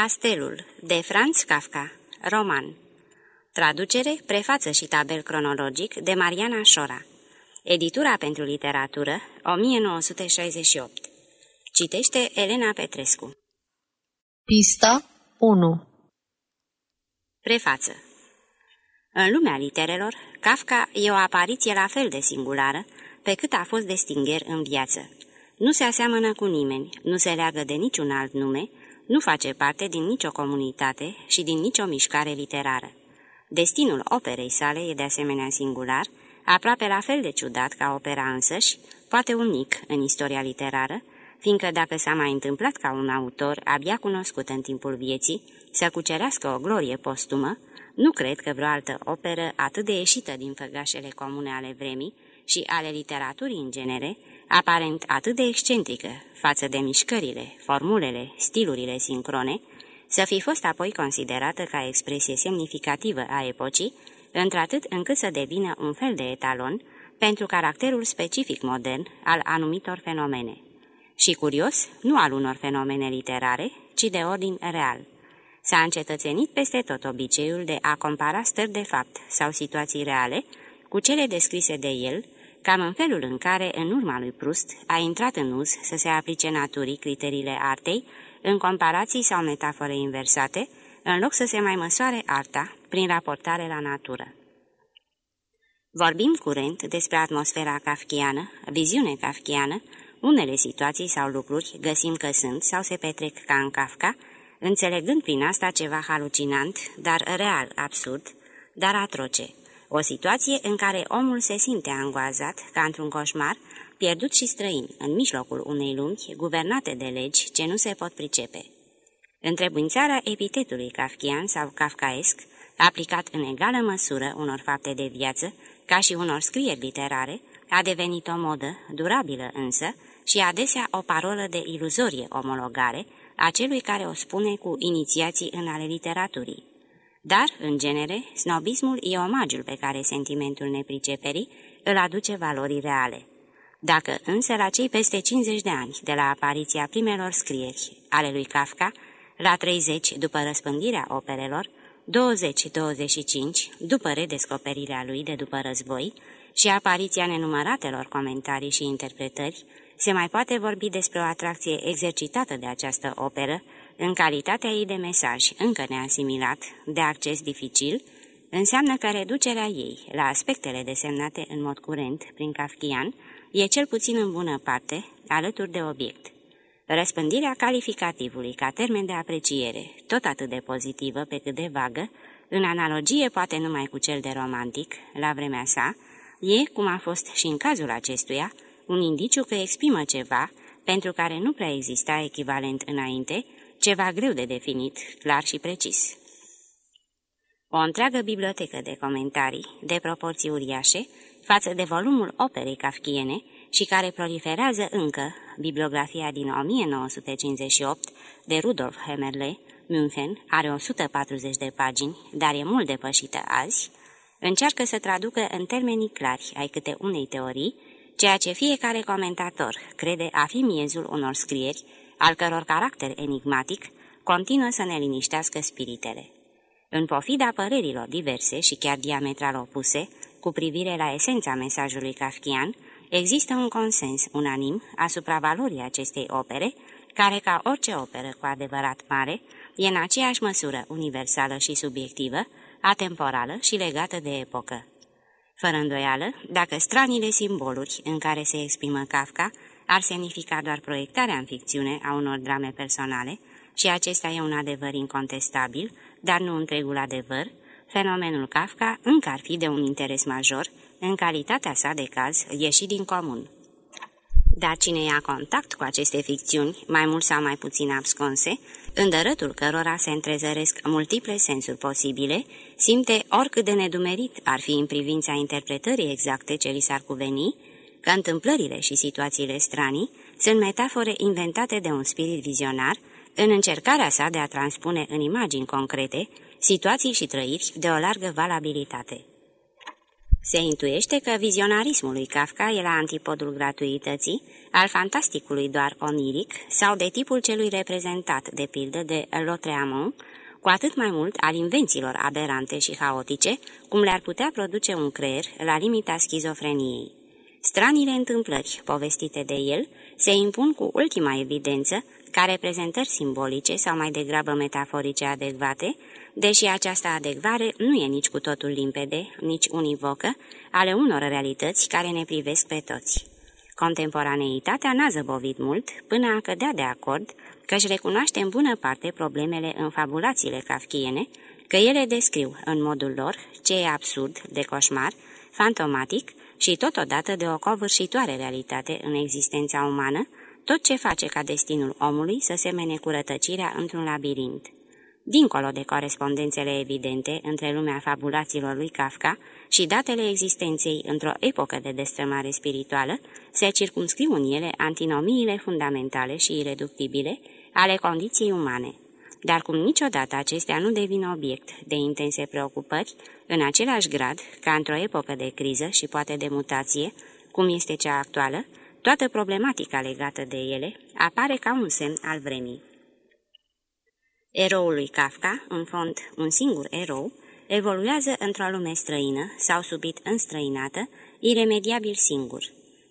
Castelul, de Franz Kafka, roman. Traducere, prefață și tabel cronologic de Mariana Șora. Editura pentru literatură, 1968 Citește Elena Petrescu. Pista 1 Prefață. În lumea literelor, Kafka e o apariție la fel de singulară pe cât a fost de stingher în viață. Nu se aseamănă cu nimeni, nu se leagă de niciun alt nume, nu face parte din nicio comunitate și din nicio mișcare literară. Destinul operei sale e de asemenea singular, aproape la fel de ciudat ca opera însăși, poate unic în istoria literară, fiindcă dacă s-a mai întâmplat ca un autor abia cunoscut în timpul vieții să cucerească o glorie postumă, nu cred că vreo altă operă atât de ieșită din făgașele comune ale vremii și ale literaturii în genere, aparent atât de excentrică față de mișcările, formulele, stilurile sincrone, să fi fost apoi considerată ca expresie semnificativă a epocii, într-atât încât să devină un fel de etalon pentru caracterul specific modern al anumitor fenomene. Și curios, nu al unor fenomene literare, ci de ordin real. S-a încetățenit peste tot obiceiul de a compara stări de fapt sau situații reale cu cele descrise de el, cam în felul în care, în urma lui Prust, a intrat în uz să se aplice naturii criteriile artei, în comparații sau metafore inversate, în loc să se mai măsoare arta prin raportare la natură. Vorbim curent despre atmosfera kafkiană, viziune kafkiană, unele situații sau lucruri găsim că sunt sau se petrec ca în Kafka, înțelegând prin asta ceva halucinant, dar real absurd, dar atroce. O situație în care omul se simte angoazat, ca într-un coșmar, pierdut și străin, în mijlocul unei lumi guvernate de legi ce nu se pot pricepe. Întrebuințarea epitetului kafkian sau kafkaesc, aplicat în egală măsură unor fapte de viață, ca și unor scrieri literare, a devenit o modă, durabilă însă, și adesea o parolă de iluzorie omologare a celui care o spune cu inițiații în ale literaturii. Dar, în genere, snobismul e omagiul pe care sentimentul nepriceperii îl aduce valorii reale. Dacă însă la cei peste 50 de ani de la apariția primelor scrieri ale lui Kafka, la 30 după răspândirea operelor, 20-25 după redescoperirea lui de după război și apariția nenumăratelor comentarii și interpretări, se mai poate vorbi despre o atracție exercitată de această operă, în calitatea ei de mesaj încă neasimilat, de acces dificil, înseamnă că reducerea ei la aspectele desemnate în mod curent prin Kafkian e cel puțin în bună parte alături de obiect. Răspândirea calificativului ca termen de apreciere, tot atât de pozitivă pe cât de vagă, în analogie poate numai cu cel de romantic, la vremea sa, e, cum a fost și în cazul acestuia, un indiciu că exprimă ceva pentru care nu prea exista echivalent înainte, ceva greu de definit, clar și precis. O întreagă bibliotecă de comentarii, de proporții uriașe, față de volumul operei kafkiene și care proliferează încă, bibliografia din 1958 de Rudolf Hemerle, München, are 140 de pagini, dar e mult depășită azi, încearcă să traducă în termenii clari ai câte unei teorii, ceea ce fiecare comentator crede a fi miezul unor scrieri, al căror caracter enigmatic continuă să ne liniștească spiritele. În pofida părerilor diverse și chiar diametral opuse, cu privire la esența mesajului kafkian, există un consens unanim asupra valorii acestei opere, care, ca orice operă cu adevărat mare, e în aceeași măsură universală și subiectivă, atemporală și legată de epocă. Fără îndoială, dacă stranile simboluri în care se exprimă Kafka ar semnifica doar proiectarea în ficțiune a unor drame personale, și acesta e un adevăr incontestabil, dar nu întregul adevăr, fenomenul Kafka încă ar fi de un interes major în calitatea sa de caz ieșit din comun. Dar cine ia contact cu aceste ficțiuni, mai mult sau mai puțin absconse, îndărătul cărora se întrezăresc multiple sensuri posibile, simte oricât de nedumerit ar fi în privința interpretării exacte ce li s-ar cuveni, că întâmplările și situațiile stranii sunt metafore inventate de un spirit vizionar în încercarea sa de a transpune în imagini concrete situații și trăiri de o largă valabilitate. Se intuiește că vizionarismul lui Kafka e la antipodul gratuității, al fantasticului doar oniric sau de tipul celui reprezentat, de pildă, de Lautréamont, cu atât mai mult al invențiilor aberante și haotice, cum le-ar putea produce un creier la limita schizofreniei. Stranile întâmplări povestite de el se impun cu ultima evidență ca reprezentări simbolice sau mai degrabă metaforice adecvate, deși această adecvare nu e nici cu totul limpede, nici univocă, ale unor realități care ne privesc pe toți. Contemporaneitatea n-a zăbovit mult până a cădea de acord că își recunoaște în bună parte problemele în fabulațiile kafkiene, că ele descriu în modul lor ce e absurd, de coșmar, fantomatic și totodată de o covârșitoare realitate în existența umană, tot ce face ca destinul omului să semene cu rătăcirea într-un labirint. Dincolo de corespondențele evidente între lumea fabulațiilor lui Kafka și datele existenței într-o epocă de destrămare spirituală, se circumscriu în ele antinomiile fundamentale și ireductibile ale condiției umane. Dar cum niciodată acestea nu devin obiect de intense preocupări, în același grad ca într-o epocă de criză și poate de mutație, cum este cea actuală, toată problematica legată de ele apare ca un semn al vremii. Eroul lui Kafka, în fond un singur erou, evoluează într-o lume străină sau subit înstrăinată, iremediabil singur.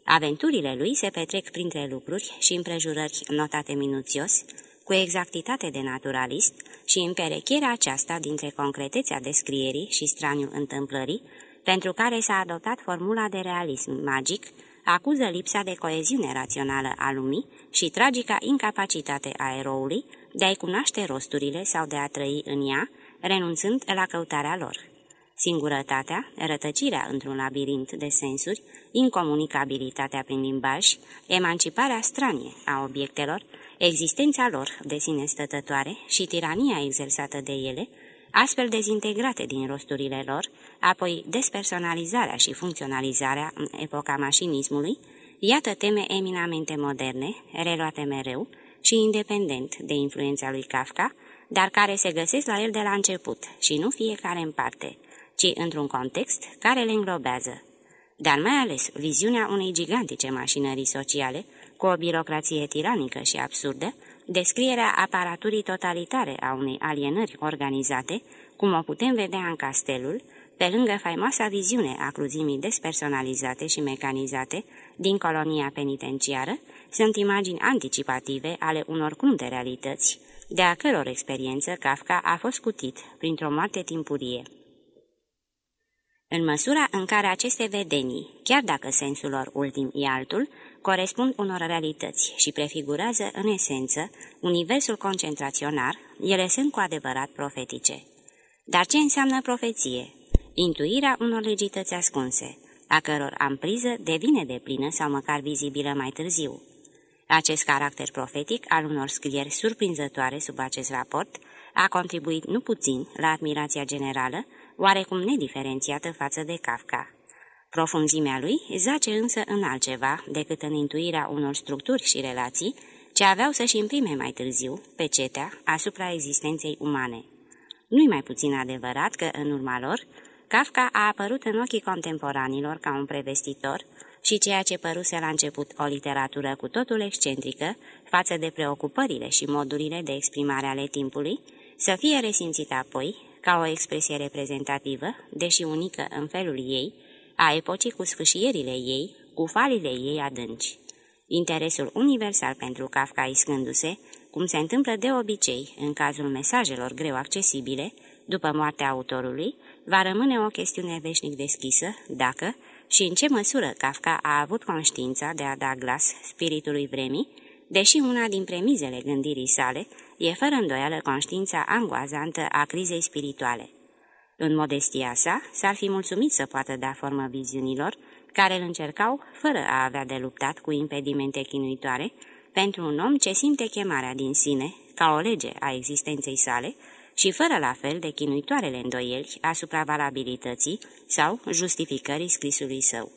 Aventurile lui se petrec printre lucruri și împrejurări notate minuțios, cu exactitate de naturalist și în perecherea aceasta dintre concretețea descrierii și straniul întâmplării, pentru care s-a adoptat formula de realism magic, acuză lipsa de coeziune rațională a lumii și tragica incapacitate a eroului de a-i cunoaște rosturile sau de a trăi în ea, renunțând la căutarea lor. Singurătatea, rătăcirea într-un labirint de sensuri, incomunicabilitatea prin limbaj, emanciparea stranie a obiectelor, existența lor de sine stătătoare și tirania exersată de ele, astfel dezintegrate din rosturile lor, apoi despersonalizarea și funcționalizarea în epoca mașinismului, iată teme eminamente moderne, reluate mereu și independent de influența lui Kafka, dar care se găsesc la el de la început și nu fiecare în parte, ci într-un context care le înglobează. Dar mai ales viziunea unei gigantice mașinării sociale, cu o birocrație tiranică și absurdă, descrierea aparaturii totalitare a unei alienări organizate, cum o putem vedea în castelul, pe lângă faimoasa viziune a cruzimii despersonalizate și mecanizate din colonia penitenciară, sunt imagini anticipative ale unor crunte realități, de a căror experiență Kafka a fost cutit printr-o moarte timpurie. În măsura în care aceste vedenii, chiar dacă sensul lor ultim e altul, corespund unor realități și prefigurează, în esență, universul concentraționar, ele sunt cu adevărat profetice. Dar ce înseamnă profeție? Intuirea unor legități ascunse, a căror ampriză devine de plină sau măcar vizibilă mai târziu. Acest caracter profetic al unor scrieri surprinzătoare sub acest raport a contribuit nu puțin la admirația generală, oarecum nediferențiată față de Kafka. Profunzimea lui zace însă în altceva decât în intuirea unor structuri și relații ce aveau să-și imprime mai târziu pecetea asupra existenței umane. Nu-i mai puțin adevărat că, în urma lor, Kafka a apărut în ochii contemporanilor ca un prevestitor și ceea ce păruse la început o literatură cu totul excentrică față de preocupările și modurile de exprimare ale timpului, să fie resimțită apoi ca o expresie reprezentativă, deși unică în felul ei, a epocii cu sfâșierile ei, cu falile ei adânci. Interesul universal pentru Kafka iscându-se, cum se întâmplă de obicei în cazul mesajelor greu accesibile, după moartea autorului, va rămâne o chestiune veșnic deschisă, dacă și în ce măsură Kafka a avut conștiința de a da glas spiritului vremii, deși una din premizele gândirii sale e fără îndoială conștiința angoazantă a crizei spirituale. În modestia sa, s-ar fi mulțumit să poată da formă viziunilor, care îl încercau, fără a avea de luptat cu impedimente chinuitoare, pentru un om ce simte chemarea din sine, ca o lege a existenței sale, și fără la fel de chinuitoarele îndoieli asupra valabilității sau justificării scrisului său.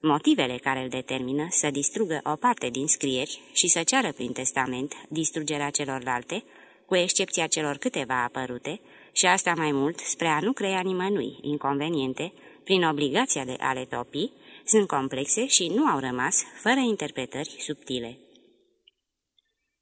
Motivele care îl determină să distrugă o parte din scrieri și să ceară prin testament distrugerea celorlalte, cu excepția celor câteva apărute, și asta mai mult spre a nu crea nimănui inconveniente prin obligația de a le topi, sunt complexe și nu au rămas fără interpretări subtile.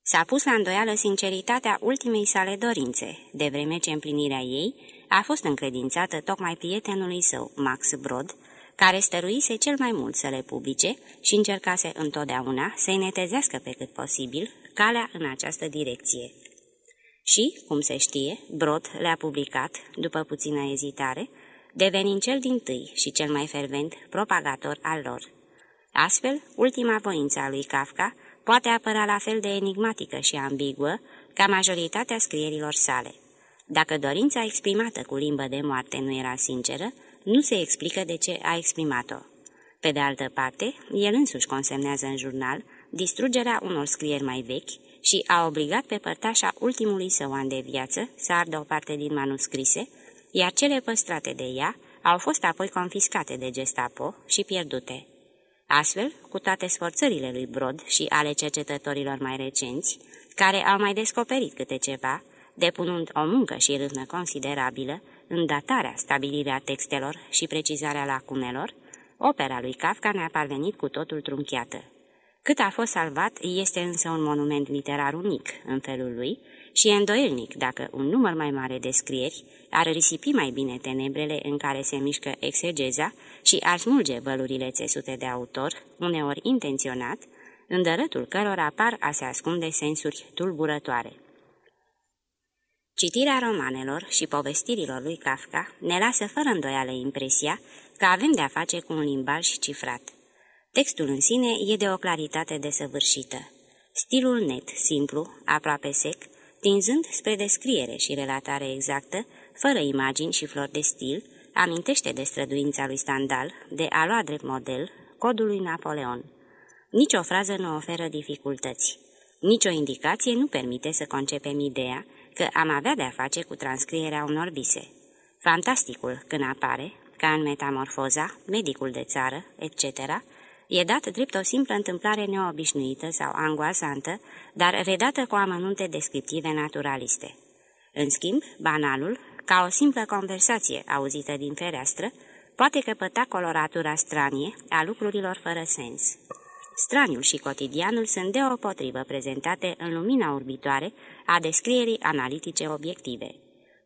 S-a pus la îndoială sinceritatea ultimei sale dorințe, de vreme ce împlinirea ei a fost încredințată tocmai prietenului său, Max Brod, care stăruise cel mai mult să le publice și încercase întotdeauna să-i netezească pe cât posibil calea în această direcție. Și, cum se știe, Brod le-a publicat, după puțină ezitare, devenind cel din tâi și cel mai fervent propagator al lor. Astfel, ultima voință a lui Kafka poate apăra la fel de enigmatică și ambiguă ca majoritatea scrierilor sale. Dacă dorința exprimată cu limbă de moarte nu era sinceră, nu se explică de ce a exprimat-o. Pe de altă parte, el însuși consemnează în jurnal distrugerea unor scrieri mai vechi și a obligat pe părtașa ultimului său an de viață să ardă o parte din manuscrise, iar cele păstrate de ea au fost apoi confiscate de Gestapo și pierdute. Astfel, cu toate sforțările lui Brod și ale cercetătorilor mai recenți, care au mai descoperit câte ceva, depunând o muncă și râvnă considerabilă în datarea, stabilirea textelor și precizarea lacunelor, opera lui Kafka ne-a parvenit cu totul trunchiată. Cât a fost salvat, este însă un monument literar unic în felul lui și e îndoielnic dacă un număr mai mare de scrieri ar risipi mai bine tenebrele în care se mișcă exegeza și ar smulge vălurile țesute de autor, uneori intenționat, în dărătul cărora apar a se ascunde sensuri tulburătoare. Citirea romanelor și povestirilor lui Kafka ne lasă fără îndoială impresia că avem de-a face cu un limbaj cifrat. Textul în sine e de o claritate desăvârșită. Stilul net, simplu, aproape sec, tinzând spre descriere și relatare exactă, fără imagini și flori de stil, amintește de străduința lui Standal de a lua drept model codul lui Napoleon. Nici o frază nu oferă dificultăți. Nici o indicație nu permite să concepem ideea că am avea de-a face cu transcrierea unor vise. Fantasticul, când apare, ca în metamorfoza, medicul de țară, etc., e dat drept o simplă întâmplare neobișnuită sau angoasantă, dar redată cu amănunte descriptive naturaliste. În schimb, banalul, ca o simplă conversație auzită din fereastră, poate căpăta coloratura stranie a lucrurilor fără sens. Straniul și cotidianul sunt deopotrivă prezentate în lumina urbitoare a descrierii analitice obiective.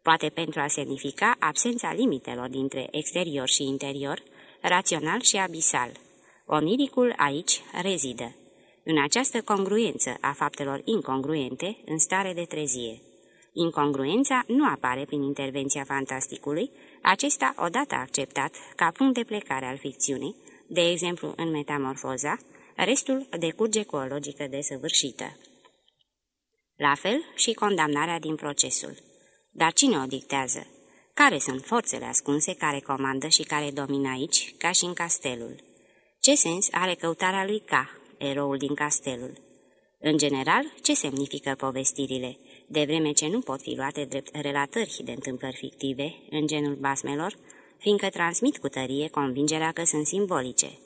Poate pentru a semnifica absența limitelor dintre exterior și interior, rațional și abisal. Oniricul aici rezidă. În această congruență a faptelor incongruente în stare de trezie. Incongruența nu apare prin intervenția fantasticului, acesta odată acceptat ca punct de plecare al ficțiunii, de exemplu în metamorfoza, restul decurge cu o logică desăvârșită. La fel și condamnarea din procesul. Dar cine o dictează? Care sunt forțele ascunse care comandă și care domină aici, ca și în castelul? Ce sens are căutarea lui K, eroul din castelul? În general, ce semnifică povestirile, de vreme ce nu pot fi luate drept relatări de întâmplări fictive, în genul basmelor, fiindcă transmit cu tărie convingerea că sunt simbolice.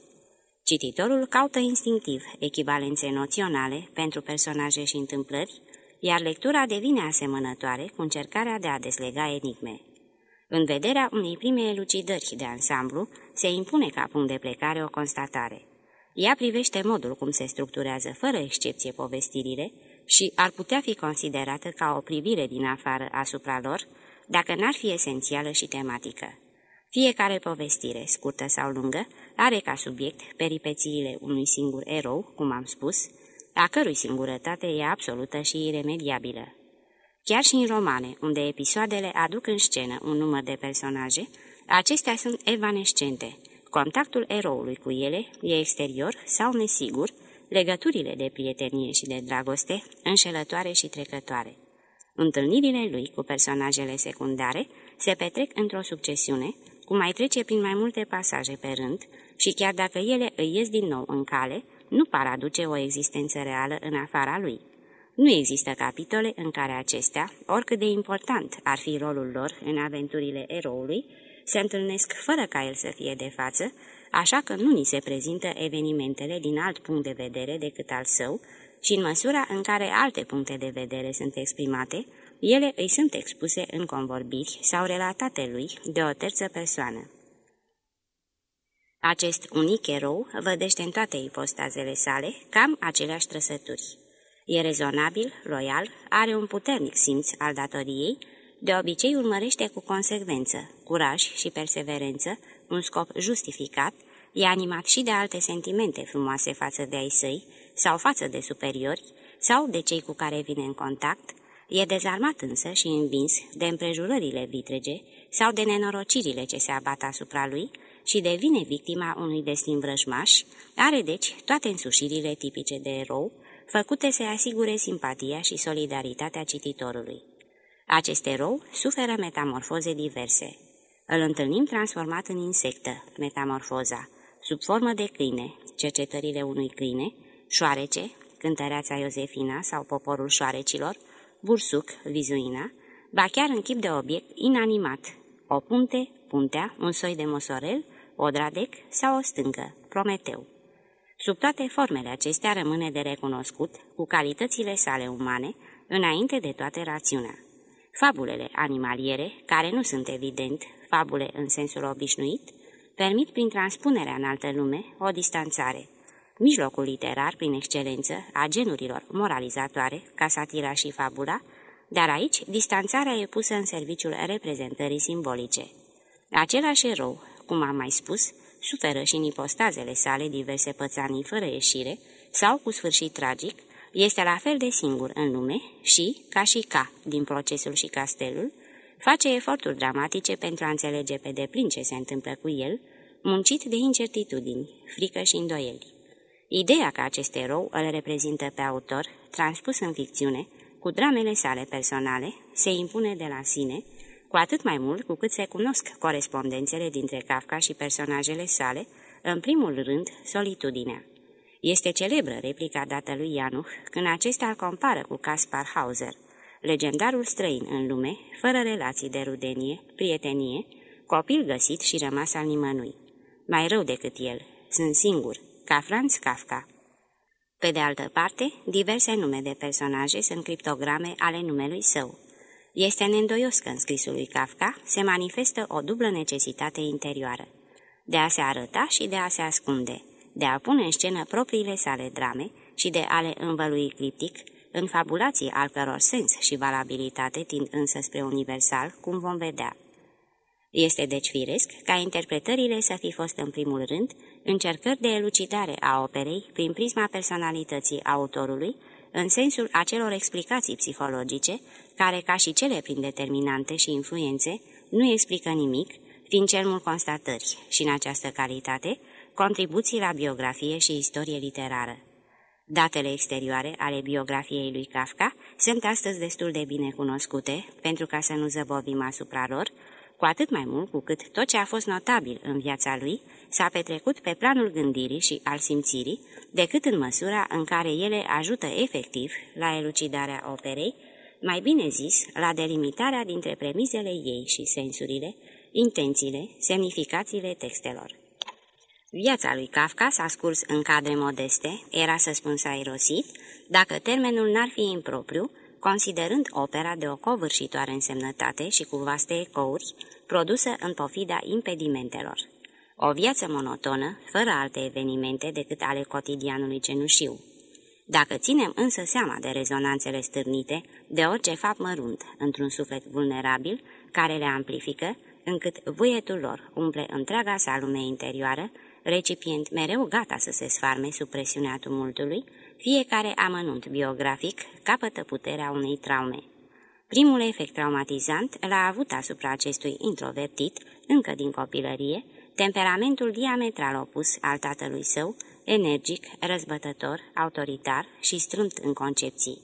Cititorul caută instinctiv echivalențe noționale pentru personaje și întâmplări, iar lectura devine asemănătoare cu încercarea de a deslega enigme. În vederea unei prime elucidări de ansamblu, se impune ca punct de plecare o constatare. Ea privește modul cum se structurează fără excepție povestirile și ar putea fi considerată ca o privire din afară asupra lor, dacă n-ar fi esențială și tematică. Fiecare povestire, scurtă sau lungă, are ca subiect peripețiile unui singur erou, cum am spus, a cărui singurătate e absolută și iremediabilă. Chiar și în romane, unde episoadele aduc în scenă un număr de personaje, acestea sunt evanescente. Contactul eroului cu ele e exterior sau nesigur, legăturile de prietenie și de dragoste înșelătoare și trecătoare. Întâlnirile lui cu personajele secundare se petrec într-o succesiune, cum mai trece prin mai multe pasaje pe rând, și chiar dacă ele îi ies din nou în cale, nu par aduce o existență reală în afara lui. Nu există capitole în care acestea, oricât de important ar fi rolul lor în aventurile eroului, se întâlnesc fără ca el să fie de față, așa că nu ni se prezintă evenimentele din alt punct de vedere decât al său și în măsura în care alte puncte de vedere sunt exprimate, ele îi sunt expuse în convorbiri sau relatate lui de o terță persoană. Acest unic erou vădește în toate ipostazele sale cam aceleași trăsături. E rezonabil, loial, are un puternic simț al datoriei, de obicei urmărește cu consecvență, curaj și perseverență un scop justificat, e animat și de alte sentimente frumoase față de ai săi sau față de superiori sau de cei cu care vine în contact, e dezarmat însă și învins de împrejurările vitrege sau de nenorocirile ce se abat asupra lui și devine victima unui destin vrăjmaș, are deci toate însușirile tipice de erou, făcute să asigure simpatia și solidaritatea cititorului. Acest erou suferă metamorfoze diverse. Îl întâlnim transformat în insectă, metamorfoza, sub formă de câine, cercetările unui câine, șoarece, cântăreața Iosefina sau poporul șoarecilor, bursuc, vizuina, ba chiar în chip de obiect inanimat, o punte, puntea, un soi de mosorel, o dradec sau o stâncă, Prometeu. Sub toate formele acestea rămâne de recunoscut, cu calitățile sale umane, înainte de toate rațiunea. Fabulele animaliere, care nu sunt evident fabule în sensul obișnuit, permit prin transpunerea în altă lume o distanțare. Mijlocul literar, prin excelență, a genurilor moralizatoare, ca satira și fabula, dar aici distanțarea e pusă în serviciul reprezentării simbolice. Același erou, cum am mai spus, suferă și în ipostazele sale diverse pățanii fără ieșire sau cu sfârșit tragic, este la fel de singur în lume și, ca și ca din procesul și castelul, face eforturi dramatice pentru a înțelege pe deplin ce se întâmplă cu el, muncit de incertitudini, frică și îndoieli. Ideea că acest erou îl reprezintă pe autor, transpus în ficțiune, cu dramele sale personale, se impune de la sine, cu atât mai mult cu cât se cunosc corespondențele dintre Kafka și personajele sale, în primul rând, solitudinea. Este celebră replica dată lui Ianuch când acesta îl compară cu Caspar Hauser, legendarul străin în lume, fără relații de rudenie, prietenie, copil găsit și rămas al nimănui. Mai rău decât el, sunt singur, ca Franz Kafka. Pe de altă parte, diverse nume de personaje sunt criptograme ale numelui său. Este neîndoios că în scrisul lui Kafka se manifestă o dublă necesitate interioară, de a se arăta și de a se ascunde, de a pune în scenă propriile sale drame și de a le învălui criptic, în fabulații al căror sens și valabilitate tind însă spre universal, cum vom vedea. Este deci firesc ca interpretările să fi fost în primul rând încercări de elucidare a operei prin prisma personalității autorului, în sensul acelor explicații psihologice, care, ca și cele prin determinante și influențe, nu explică nimic, fiind cel mult constatări și, în această calitate, contribuții la biografie și istorie literară. Datele exterioare ale biografiei lui Kafka sunt astăzi destul de bine cunoscute, pentru ca să nu zăbovim asupra lor, cu atât mai mult cu cât tot ce a fost notabil în viața lui s-a petrecut pe planul gândirii și al simțirii, decât în măsura în care ele ajută efectiv la elucidarea operei, mai bine zis, la delimitarea dintre premizele ei și sensurile, intențiile, semnificațiile textelor. Viața lui Kafka s-a scurs în cadre modeste, era să spun s-a irosit, dacă termenul n-ar fi impropriu, considerând opera de o covârșitoare însemnătate și cu vaste ecouri, produsă în pofida impedimentelor. O viață monotonă, fără alte evenimente decât ale cotidianului cenușiu. Dacă ținem însă seama de rezonanțele stârnite, de orice fapt mărunt, într-un suflet vulnerabil, care le amplifică, încât vuietul lor umple întreaga sa lume interioară, recipient mereu gata să se sfarme sub presiunea tumultului, fiecare amănunt biografic capătă puterea unei traume. Primul efect traumatizant l-a avut asupra acestui introvertit, încă din copilărie, temperamentul diametral opus al tatălui său, energic, răzbătător, autoritar și strâmt în concepții.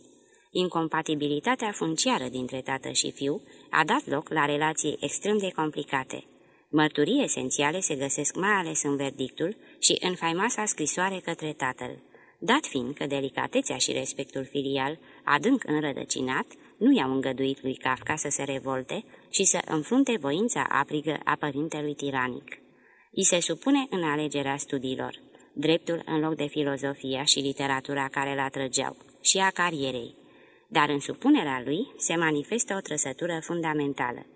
Incompatibilitatea funciară dintre tată și fiu a dat loc la relații extrem de complicate. Mărturii esențiale se găsesc mai ales în verdictul și în faimoasa scrisoare către tatăl. Dat fiind că delicatețea și respectul filial, adânc înrădăcinat, nu i-au îngăduit lui Kafka să se revolte și să înfrunte voința aprigă a părintelui tiranic. I se supune în alegerea studiilor, dreptul în loc de filozofia și literatura care l atrăgeau, și a carierei. Dar în supunerea lui se manifestă o trăsătură fundamentală.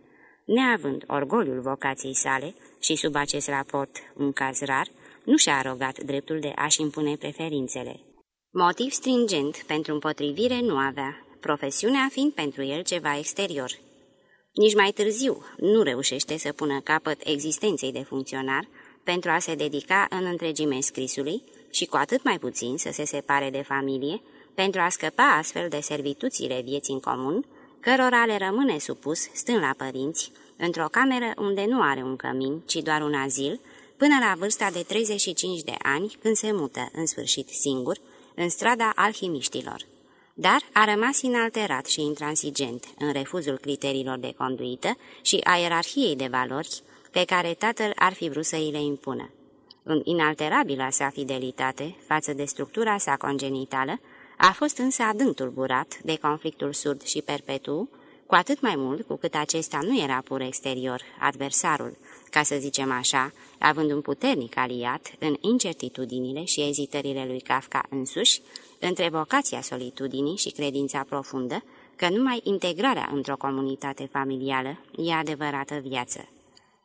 Neavând orgoliul vocației sale și sub acest raport un caz rar, nu și-a arogat dreptul de a-și impune preferințele. Motiv stringent pentru împotrivire nu avea, profesiunea fiind pentru el ceva exterior. Nici mai târziu nu reușește să pună capăt existenței de funcționar pentru a se dedica în întregime scrisului și cu atât mai puțin să se separe de familie, pentru a scăpa astfel de servituțile vieții în comun, cărora le rămâne supus stând la părinți, într-o cameră unde nu are un cămin, ci doar un azil, până la vârsta de 35 de ani, când se mută, în sfârșit singur, în strada alchimiștilor. Dar a rămas inalterat și intransigent în refuzul criteriilor de conduită și a ierarhiei de valori pe care tatăl ar fi vrut să îi le impună. În inalterabila sa fidelitate față de structura sa congenitală, a fost însă adânc tulburat de conflictul surd și perpetu, cu atât mai mult cu cât acesta nu era pur exterior, adversarul, ca să zicem așa, având un puternic aliat în incertitudinile și ezitările lui Kafka însuși, între vocația solitudinii și credința profundă, că numai integrarea într-o comunitate familială e adevărată viață.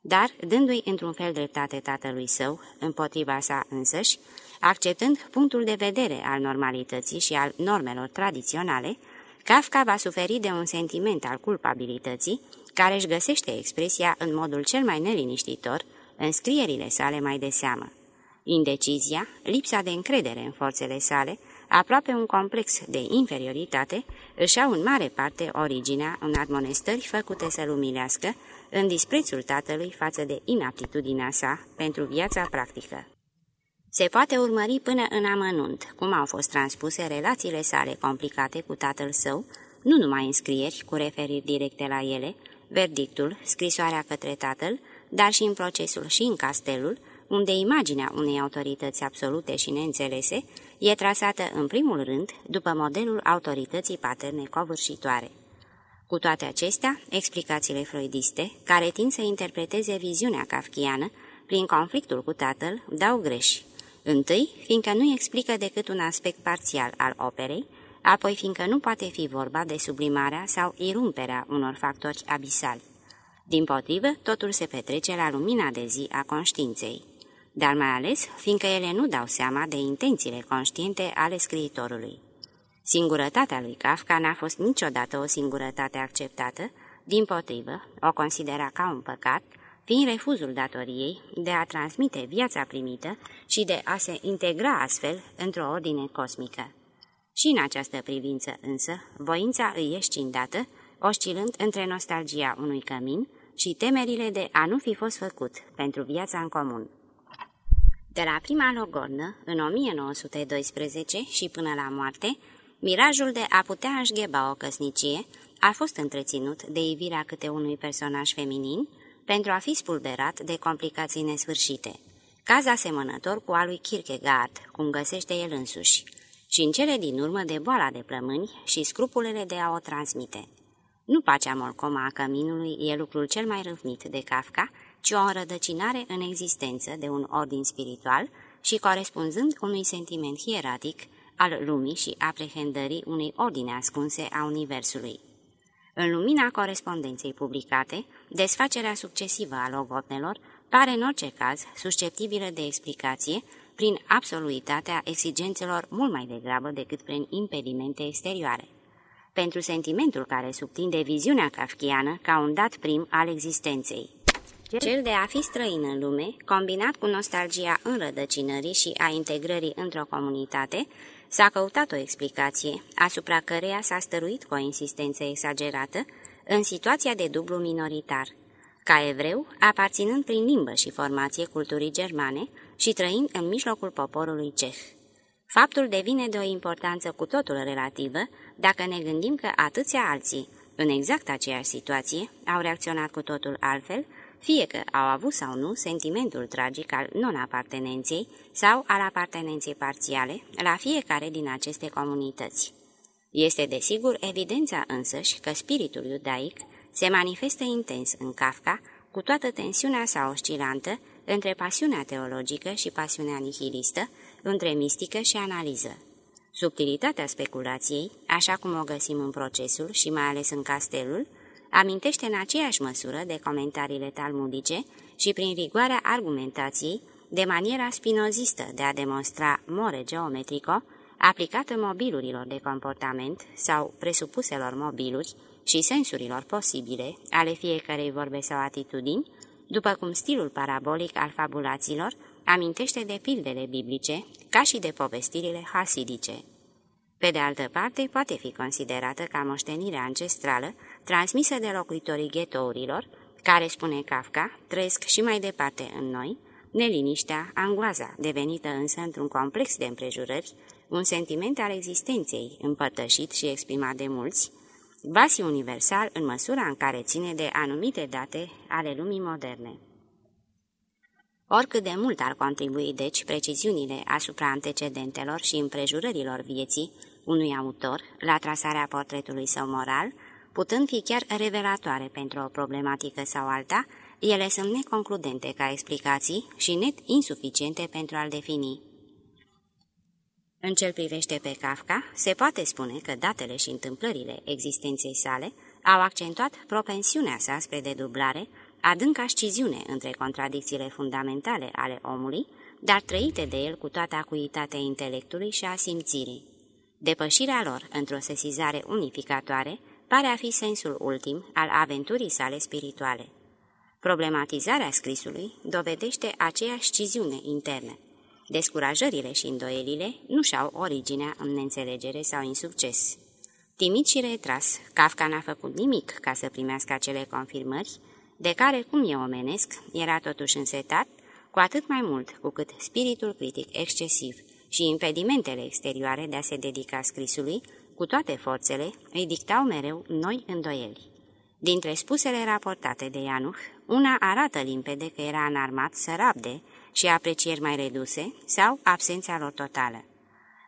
Dar, dându-i într-un fel dreptate tatălui său, împotriva sa însăși, acceptând punctul de vedere al normalității și al normelor tradiționale, Kafka va suferi de un sentiment al culpabilității, care își găsește expresia în modul cel mai neliniștitor în scrierile sale mai de seamă. Indecizia, lipsa de încredere în forțele sale, aproape un complex de inferioritate, își au în mare parte originea în admonestări făcute să-l umilească, în disprețul tatălui față de inaptitudinea sa pentru viața practică. Se poate urmări până în amănunt cum au fost transpuse relațiile sale complicate cu tatăl său, nu numai în scrieri cu referiri directe la ele, verdictul, scrisoarea către tatăl, dar și în procesul și în castelul, unde imaginea unei autorități absolute și neînțelese e trasată în primul rând după modelul autorității paterne covârșitoare. Cu toate acestea, explicațiile freudiste, care tind să interpreteze viziunea kafkiană prin conflictul cu tatăl, dau greși. Întâi, fiindcă nu explică decât un aspect parțial al operei, apoi fiindcă nu poate fi vorba de sublimarea sau irumperea unor factori abisali. Din potrivă, totul se petrece la lumina de zi a conștiinței, dar mai ales fiindcă ele nu dau seama de intențiile conștiente ale scriitorului. Singurătatea lui Kafka n-a fost niciodată o singurătate acceptată, din potrivă, o considera ca un păcat, fiind refuzul datoriei de a transmite viața primită și de a se integra astfel într-o ordine cosmică. Și în această privință însă, voința îi e scindată, oscilând între nostalgia unui cămin și temerile de a nu fi fost făcut pentru viața în comun. De la prima logornă, în 1912 și până la moarte, mirajul de a putea înșgheba o căsnicie a fost întreținut de ivirea câte unui personaj feminin pentru a fi spulberat de complicații nesfârșite. Caz asemănător cu al lui Kierkegaard, cum găsește el însuși, și în cele din urmă de boala de plămâni și scrupulele de a o transmite. Nu pacea molcoma a căminului e lucrul cel mai râvnit de Kafka, ci o înrădăcinare în existență de un ordin spiritual și corespunzând unui sentiment hieratic al lumii și aprehendării unei ordine ascunse a Universului. În lumina corespondenței publicate, desfacerea succesivă a logotnelor pare în orice caz susceptibilă de explicație prin absoluitatea exigențelor mult mai degrabă decât prin impedimente exterioare. Pentru sentimentul care subtinde viziunea kafkiană ca un dat prim al existenței. Cel de a fi străin în lume, combinat cu nostalgia înrădăcinării și a integrării într-o comunitate, s-a căutat o explicație, asupra căreia s-a stăruit cu o insistență exagerată, în situația de dublu minoritar. Ca evreu, aparținând prin limbă și formație culturii germane și trăind în mijlocul poporului ceh. Faptul devine de o importanță cu totul relativă dacă ne gândim că atâția alții, în exact aceeași situație, au reacționat cu totul altfel, fie că au avut sau nu sentimentul tragic al non-apartenenței sau al apartenenței parțiale la fiecare din aceste comunități. Este desigur evidența însăși că spiritul iudaic se manifestă intens în Kafka, cu toată tensiunea sa oscilantă între pasiunea teologică și pasiunea nihilistă, între mistică și analiză. Subtilitatea speculației, așa cum o găsim în procesul și mai ales în castelul, amintește în aceeași măsură de comentariile talmudice și prin rigoarea argumentației, de maniera spinozistă de a demonstra more geometrico, aplicată mobilurilor de comportament sau presupuselor mobiluri și sensurilor posibile ale fiecărei vorbe sau atitudini, după cum stilul parabolic al fabulaților amintește de pildele biblice, ca și de povestirile hasidice. Pe de altă parte, poate fi considerată ca moștenirea ancestrală transmisă de locuitorii ghetourilor, care, spune Kafka, trăiesc și mai departe în noi, neliniștea, angoaza, devenită însă într-un complex de împrejurări, un sentiment al existenței, împărtășit și exprimat de mulți, vasi universal în măsura în care ține de anumite date ale lumii moderne. Oricât de mult ar contribui, deci, preciziunile asupra antecedentelor și împrejurărilor vieții unui autor la trasarea portretului său moral, putând fi chiar revelatoare pentru o problematică sau alta, ele sunt neconcludente ca explicații și net insuficiente pentru a-l defini. În cel privește pe Kafka, se poate spune că datele și întâmplările existenței sale au accentuat propensiunea sa spre dedublare, adânca sciziune între contradicțiile fundamentale ale omului, dar trăite de el cu toată acuitatea intelectului și a simțirii. Depășirea lor într-o sesizare unificatoare pare a fi sensul ultim al aventurii sale spirituale. Problematizarea scrisului dovedește aceeași sciziune internă. Descurajările și îndoielile nu și-au originea în neînțelegere sau insucces. Timid și retras, Kafka n-a făcut nimic ca să primească acele confirmări, de care, cum e omenesc, era totuși însetat, cu atât mai mult cu cât spiritul critic excesiv și impedimentele exterioare de a se dedica scrisului, cu toate forțele, îi dictau mereu noi îndoieli. Dintre spusele raportate de Ianuh, una arată limpede că era înarmat să rabde și aprecieri mai reduse sau absența lor totală.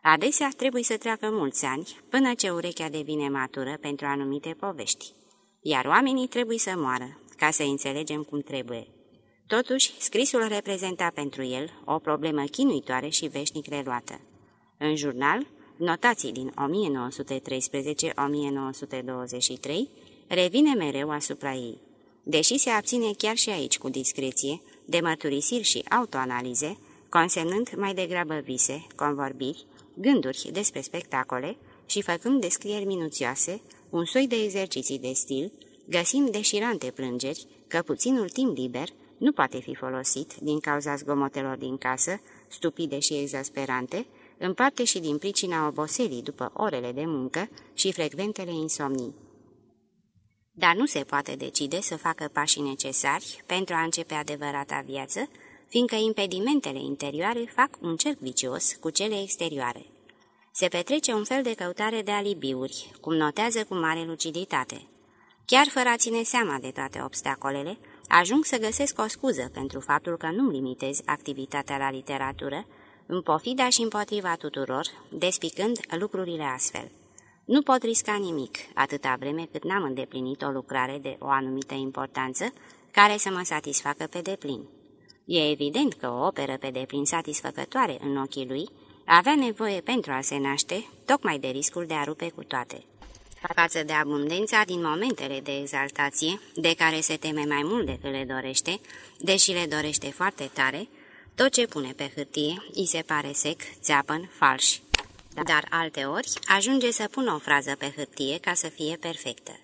Adesea trebuie să treacă mulți ani până ce urechea devine matură pentru anumite povești, iar oamenii trebuie să moară ca să înțelegem cum trebuie. Totuși, scrisul reprezenta pentru el o problemă chinuitoare și veșnic reluată. În jurnal, notații din 1913-1923 revine mereu asupra ei. Deși se abține chiar și aici cu discreție, de mărturisiri și autoanalize, consemnând mai degrabă vise, convorbiri, gânduri despre spectacole și făcând descrieri minuțioase, un soi de exerciții de stil, găsim deșirante plângeri că puținul timp liber nu poate fi folosit din cauza zgomotelor din casă, stupide și exasperante, în parte și din pricina oboselii după orele de muncă și frecventele insomnii dar nu se poate decide să facă pașii necesari pentru a începe adevărata viață, fiindcă impedimentele interioare fac un cerc vicios cu cele exterioare. Se petrece un fel de căutare de alibiuri, cum notează cu mare luciditate. Chiar fără a ține seama de toate obstacolele, ajung să găsesc o scuză pentru faptul că nu limitez activitatea la literatură, în pofida și împotriva tuturor, despicând lucrurile astfel. Nu pot risca nimic, atâta vreme cât n-am îndeplinit o lucrare de o anumită importanță care să mă satisfacă pe deplin. E evident că o operă pe deplin satisfăcătoare în ochii lui avea nevoie pentru a se naște tocmai de riscul de a rupe cu toate. Față de abundența din momentele de exaltație, de care se teme mai mult decât le dorește, deși le dorește foarte tare, tot ce pune pe hârtie îi se pare sec, țeapăn, falși dar alteori ajunge să pună o frază pe hârtie ca să fie perfectă.